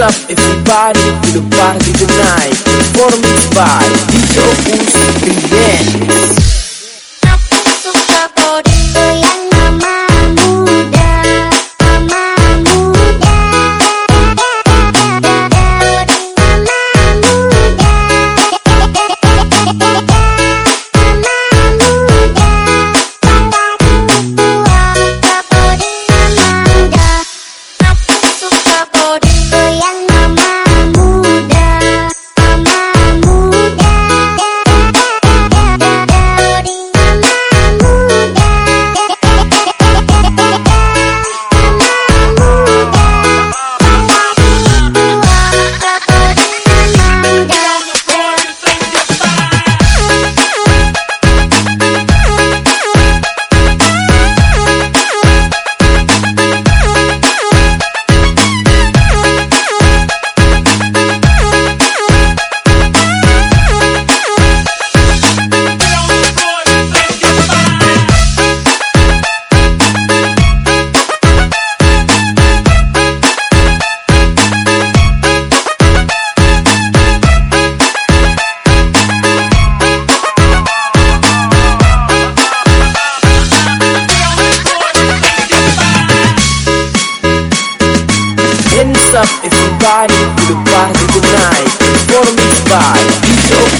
Up everybody? To the party tonight. Performed by DJ Opus Remix You so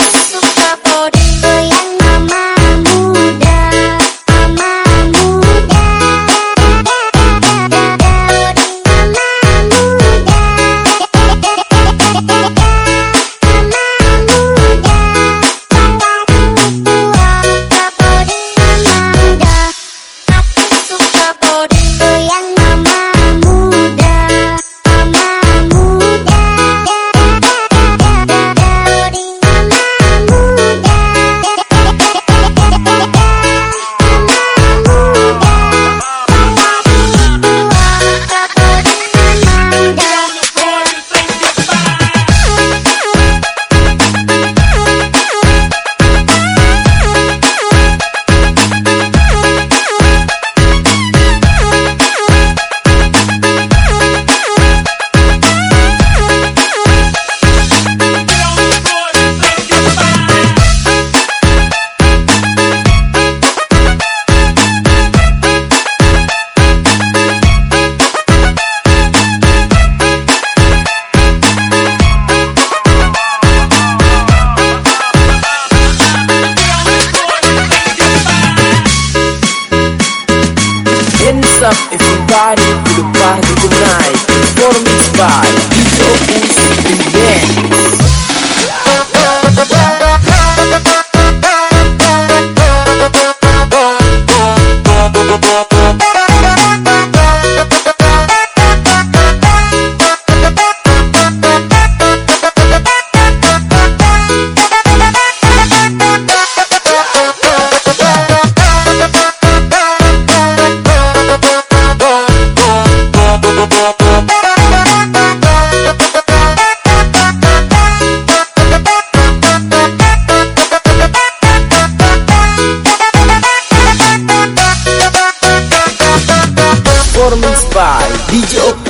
if you got it, you can buy it, you can by DJ